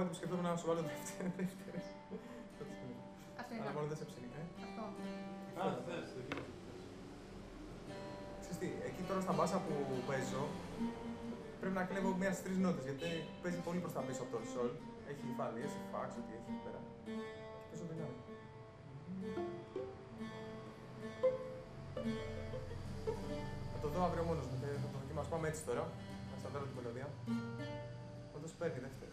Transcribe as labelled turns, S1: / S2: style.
S1: κομμάτι που σκεφτόμουν να σου βάλω δεύτερη. δεύτερη.
S2: Αυτό
S1: Αλλά μόνο δεν σε ψήνει. Ε.
S2: Αυτό.
S3: Α, θες, το.
S1: Ξέρεις τι, εκεί τώρα στα μπάσα που παίζω πρέπει να κλέβω μία στι τρεις νότες γιατί παίζει πολύ προς τα πίσω από το sol. Έχει φάλιε, έχει φάξ, ό,τι έχει εκεί πέρα. Και παίζω δυνάμει. Θα το δω αύριο μόνος μου. Θα το δοκιμάσω. Πάμε έτσι τώρα. Να σταματάρω την μελωδία. Όντως παίρνει δεύτερη.